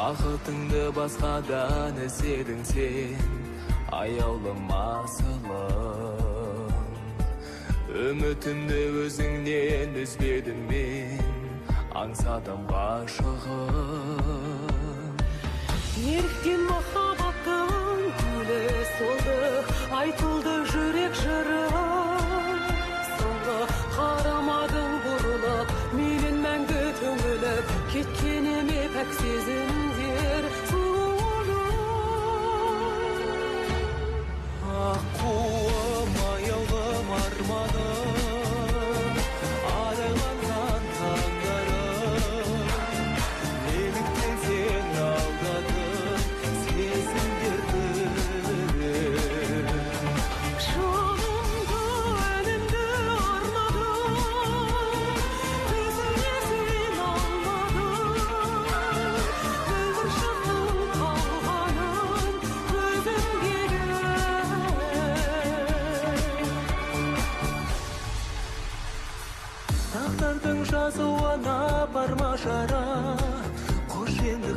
бақытыңды басқадан іздедің сен аяулым асылым. Үмітімді өзіңнен үзбедім мен аңсадым ғашығым неліктен махаббаттың гүлі солды айтылды жүрек жыры соңғы қарамадың бұрылып менен мәңгі түңіліп кеткеніме пәк сезімдер тағдырдың жазуына бар ма жара. Қош енді